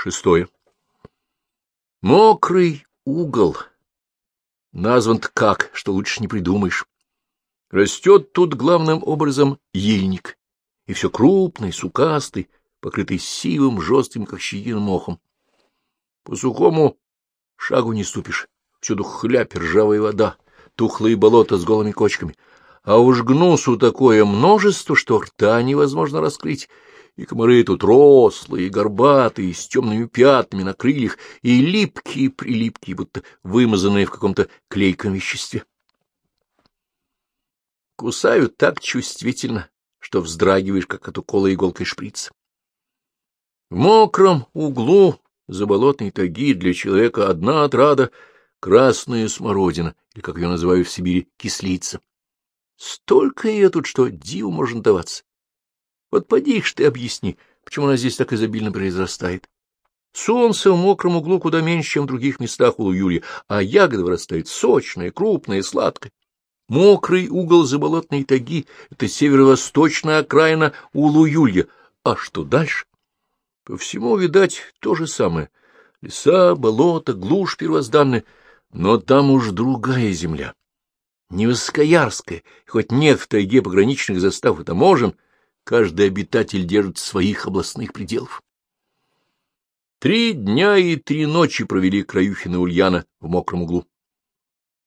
Шестое. Мокрый угол. Назван как, что лучше не придумаешь. Растет тут главным образом ельник, и все крупный, сукастый, покрытый сивым, жестким, как щетина, мохом. По сухому шагу не ступишь, всюду хляпь, ржавая вода, тухлые болота с голыми кочками. А уж гнусу такое множество, что рта невозможно раскрыть, и комары тут рослые, горбатые, с темными пятнами на крыльях, и липкие-прилипкие, будто вымазанные в каком-то клейком веществе. Кусают так чувствительно, что вздрагиваешь, как от укола иголкой шприц. В мокром углу заболотной таги для человека одна отрада — красная смородина, или, как ее называют в Сибири, кислица. Столько ее тут, что диву можно даваться. Вот поди ты объясни, почему она здесь так изобильно произрастает. Солнце в мокром углу куда меньше, чем в других местах у Юрия, а ягода вырастает сочная, крупная, сладкая. Мокрый угол заболотной таги — это северо-восточная окраина Улу-Юлья. А что дальше? По всему, видать, то же самое. Леса, болото, глушь первозданная, но там уж другая земля. Не Воскоярская, хоть нет в тайге пограничных застав и таможен — каждый обитатель держит своих областных пределов. Три дня и три ночи провели Краюхин и Ульяна в мокром углу.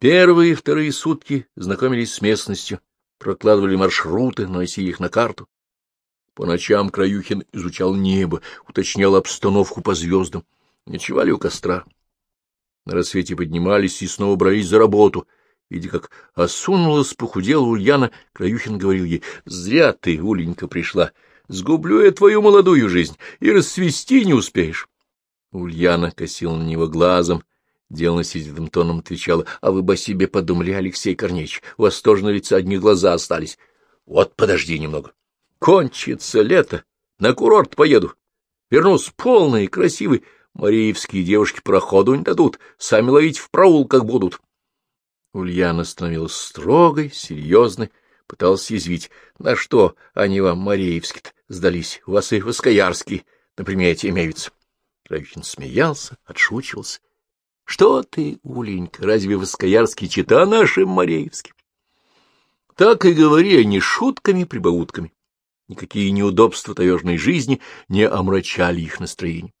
Первые и вторые сутки знакомились с местностью, прокладывали маршруты, наносили их на карту. По ночам Краюхин изучал небо, уточнял обстановку по звездам. Ночевали у костра. На рассвете поднимались и снова брались за работу, Видя, как осунулась, похудела Ульяна, Краюхин говорил ей, — Зря ты, Уленька, пришла. Сгублю я твою молодую жизнь, и расцвести не успеешь. Ульяна косила на него глазом, делано сидетым тоном отвечала, — А вы бы о себе подумали, Алексей Корнеевич, у вас тоже на лице одни глаза остались. Вот подожди немного. Кончится лето, на курорт поеду. Вернусь полный и красивый. Мариевские девушки проходу не дадут, сами ловить в проулках будут. Ульяна становилась строгой, серьезной, пыталась язвить. На что они вам, Мареевски сдались? У вас и Воскоярские на примете имеются. Травихин смеялся, отшучивался. — Что ты, Уленька, разве Воскоярский чита нашим Мареевским? Так и говори они шутками-прибаутками. Никакие неудобства таежной жизни не омрачали их настроение.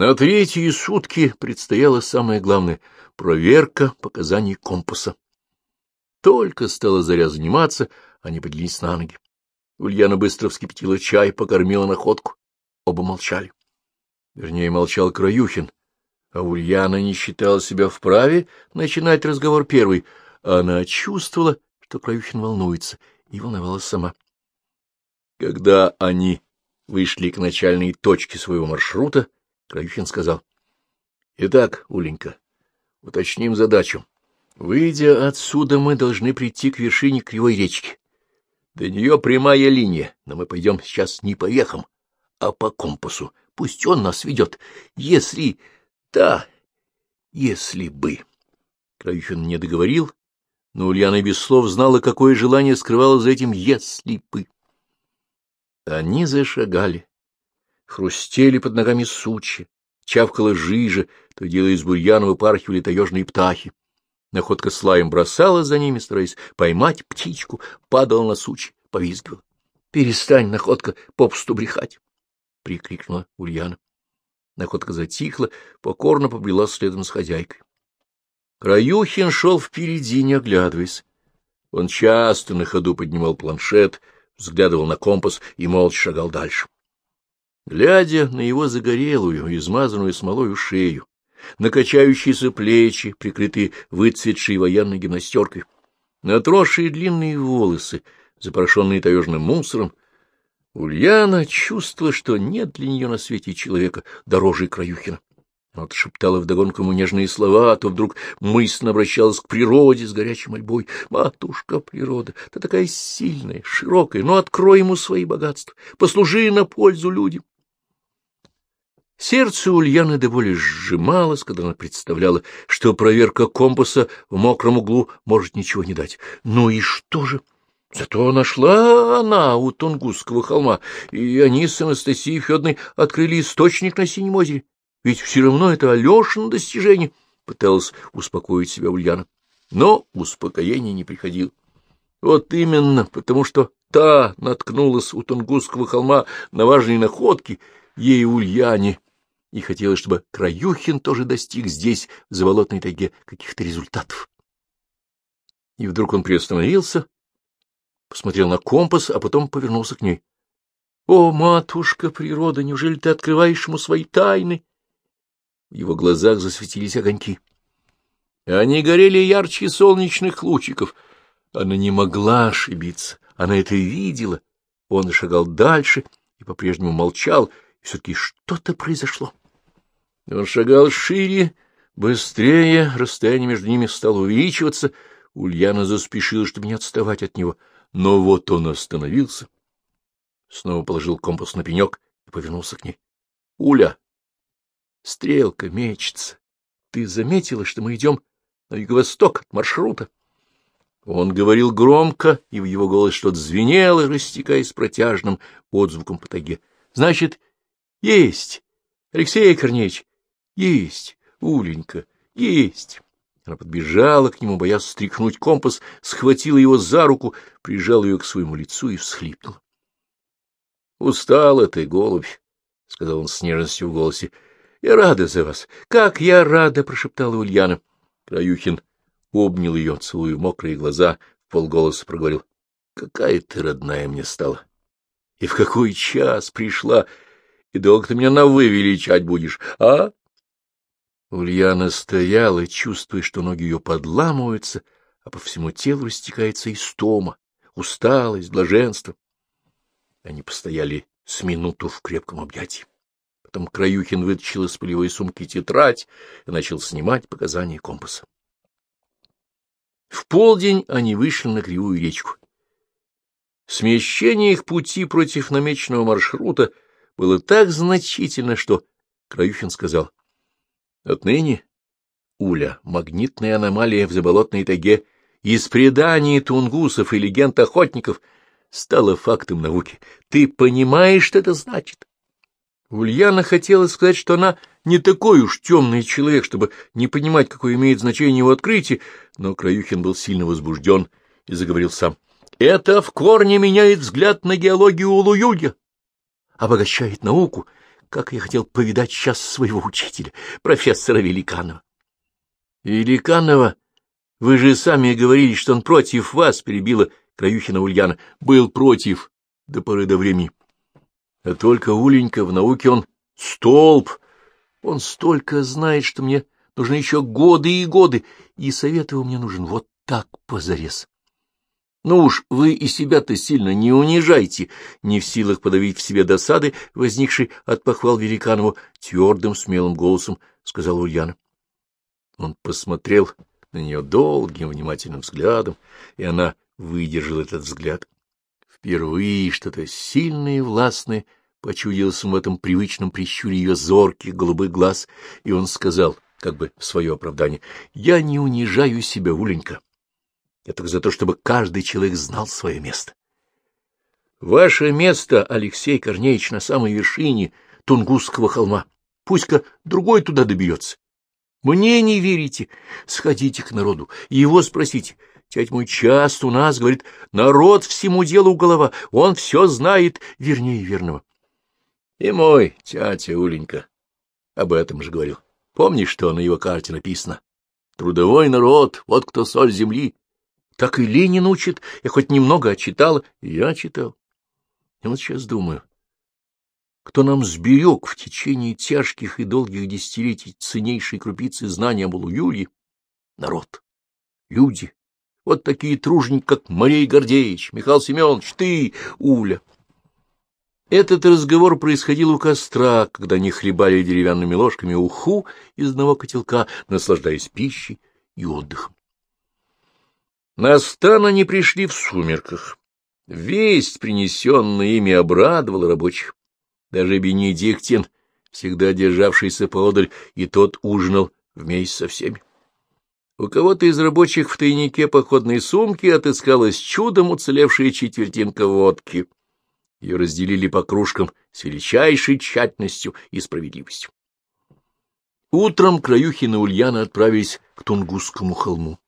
На третьи сутки предстояло самое главное — проверка показаний компаса. Только стала заря заниматься, они поднялись на ноги. Ульяна быстро вскипятила чай, покормила находку. Оба молчали. Вернее, молчал Краюхин, а Ульяна не считала себя вправе начинать разговор первый. Она чувствовала, что Краюхин волнуется, и волновалась сама. Когда они вышли к начальной точке своего маршрута, Краюхин сказал. — Итак, Уленька, уточним задачу. Выйдя отсюда, мы должны прийти к вершине Кривой речки. До нее прямая линия, но мы пойдем сейчас не по вехам, а по компасу. Пусть он нас ведет. Если... Да, если бы... Краюхин не договорил, но Ульяна без слов знала, какое желание скрывало за этим «если бы». Они зашагали хрустели под ногами сучья, чавкала жижа, то дело из бурьяна выпархивали таежные птахи. Находка с лаем бросала за ними, стараясь поймать птичку, падала на сучья, повизгивала. — Перестань, находка, попусту брехать! — прикрикнула Ульяна. Находка затихла, покорно побрела следом с хозяйкой. Краюхин шел впереди, не оглядываясь. Он часто на ходу поднимал планшет, взглядывал на компас и молча шагал дальше. Глядя на его загорелую, измазанную смолою шею, на качающиеся плечи, прикрытые выцветшей военной гимнастеркой, на отросшие длинные волосы, запорошенные таежным мусором, Ульяна чувствовала, что нет для нее на свете человека дороже Краюхина. Вот шептала вдогонку ему нежные слова, а то вдруг мысленно обращалась к природе с горячей мольбой. «Матушка природа, ты такая сильная, широкая, ну открой ему свои богатства, послужи на пользу людям». Сердце Ульяны до боли сжималось, когда она представляла, что проверка компаса в мокром углу может ничего не дать. Ну и что же? Зато нашла она у Тунгусского холма, и они с Анастасией Федоровной открыли источник на Синем озере. Ведь все равно это Алешин достижение, — пыталась успокоить себя Ульяна. Но успокоение не приходило. Вот именно, потому что та наткнулась у Тунгусского холма на важные находки, ей Ульяне, и хотелось, чтобы Краюхин тоже достиг здесь, в заболотной тайге, каких-то результатов. И вдруг он приостановился, посмотрел на компас, а потом повернулся к ней. — О, матушка природа, неужели ты открываешь ему свои тайны? В его глазах засветились огоньки. Они горели ярче солнечных лучиков. Она не могла ошибиться, она это видела. Он шагал дальше и по-прежнему молчал, все-таки что-то произошло. Он шагал шире, быстрее, расстояние между ними стало увеличиваться. Ульяна заспешила, чтобы не отставать от него — но вот он остановился, снова положил компас на пенек и повернулся к ней. — Уля, стрелка мечется. Ты заметила, что мы идем на юго-восток от маршрута? Он говорил громко, и в его голос что-то звенело, растекаясь протяжным отзвуком по таге. — Значит, есть, Алексей Корнеевич, есть, Уленька, есть. Она подбежала к нему, боясь стряхнуть компас, схватила его за руку, прижала ее к своему лицу и всхлипнула. — Устала ты, голубь, — сказал он с нежностью в голосе. — Я рада за вас. Как я рада! — прошептала Ульяна. Краюхин обнял ее, целуя мокрые глаза, в полголоса проговорил. — Какая ты родная мне стала! И в какой час пришла! И долго ты меня на «вы» величать будешь, а? Ульяна стояла, чувствуя, что ноги ее подламываются, а по всему телу растекается истома, усталость, блаженство. Они постояли с минуту в крепком объятии. Потом Краюхин вытащил из полевой сумки тетрадь и начал снимать показания компаса. В полдень они вышли на кривую речку. Смещение их пути против намеченного маршрута было так значительно, что Краюхин сказал, Отныне Уля, магнитная аномалия в заболотной тайге, из преданий тунгусов и легенд охотников, стала фактом науки. Ты понимаешь, что это значит? Ульяна хотела сказать, что она не такой уж темный человек, чтобы не понимать, какое имеет значение его открытие, но Краюхин был сильно возбужден и заговорил сам. Это в корне меняет взгляд на геологию Улуюлья, обогащает науку, как я хотел повидать сейчас своего учителя, профессора Великанова. — Великанова, вы же сами говорили, что он против вас, — перебила Краюхина Ульяна. — Был против до поры до времени. А только Уленька в науке он столб. Он столько знает, что мне нужны еще годы и годы, и совет его мне нужен вот так позарез. Ну уж вы и себя-то сильно не унижайте, не в силах подавить в себе досады, возникшей от похвал Великанову, твердым смелым голосом сказал Ульяна. Он посмотрел на нее долгим внимательным взглядом, и она выдержала этот взгляд. Впервые что-то сильное и властное почудилось в этом привычном прищуре ее зорких голубых глаз, и он сказал, как бы в свое оправдание, «Я не унижаю себя, Уленька». Я только за то, чтобы каждый человек знал свое место. Ваше место, Алексей Корнеевич, на самой вершине Тунгусского холма. Пусть-ка другой туда доберется. Мне не верите? Сходите к народу, его спросите. Тять мой часто у нас говорит, народ всему делу голова, он все знает, вернее верного. И мой тятя Уленька об этом же говорил. Помнишь, что на его карте написано? Трудовой народ, вот кто соль земли. Так и Ленин учит. Я хоть немного отчитала. Я читал. И вот сейчас думаю, кто нам сберег в течение тяжких и долгих десятилетий ценнейшей крупицы знания об Улуюлье? Народ, люди, вот такие тружники, как Марей Гордеевич, Михаил Семенович, ты, Уля. Этот разговор происходил у костра, когда они хлебали деревянными ложками уху из одного котелка, наслаждаясь пищей и отдыхом. На стан они пришли в сумерках. Весть, принесенная ими, обрадовала рабочих. Даже Бенедиктин, всегда державшийся поодаль, и тот ужинал вместе со всеми. У кого-то из рабочих в тайнике походной сумки отыскалась чудом уцелевшая четвертинка водки. Ее разделили по кружкам с величайшей тщательностью и справедливостью. Утром Краюхин и Ульяна отправились к Тунгусскому холму.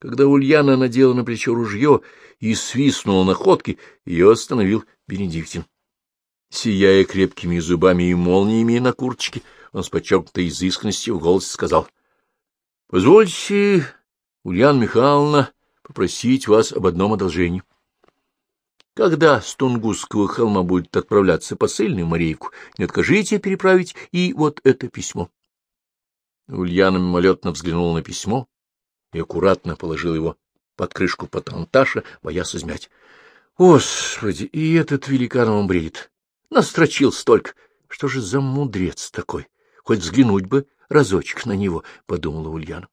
Когда Ульяна надела на плечо ружье и свистнула находки, ее остановил Бенедиктин. Сияя крепкими зубами и молниями на курточке, он с подчеркнутой изысканностью в голосе сказал —— Позвольте, Ульяна Михайловна, попросить вас об одном одолжении. Когда с Тунгусского холма будет отправляться посыльный в Мареевку, не откажите переправить и вот это письмо. Ульяна мимолетно взглянула на письмо и аккуратно положила его под крышку патронташа, боясь измять. Господи, и этот великан он бредит. Настрочил столько. Что же за мудрец такой? Хоть взглянуть бы разочек на него, — подумала Ульяна.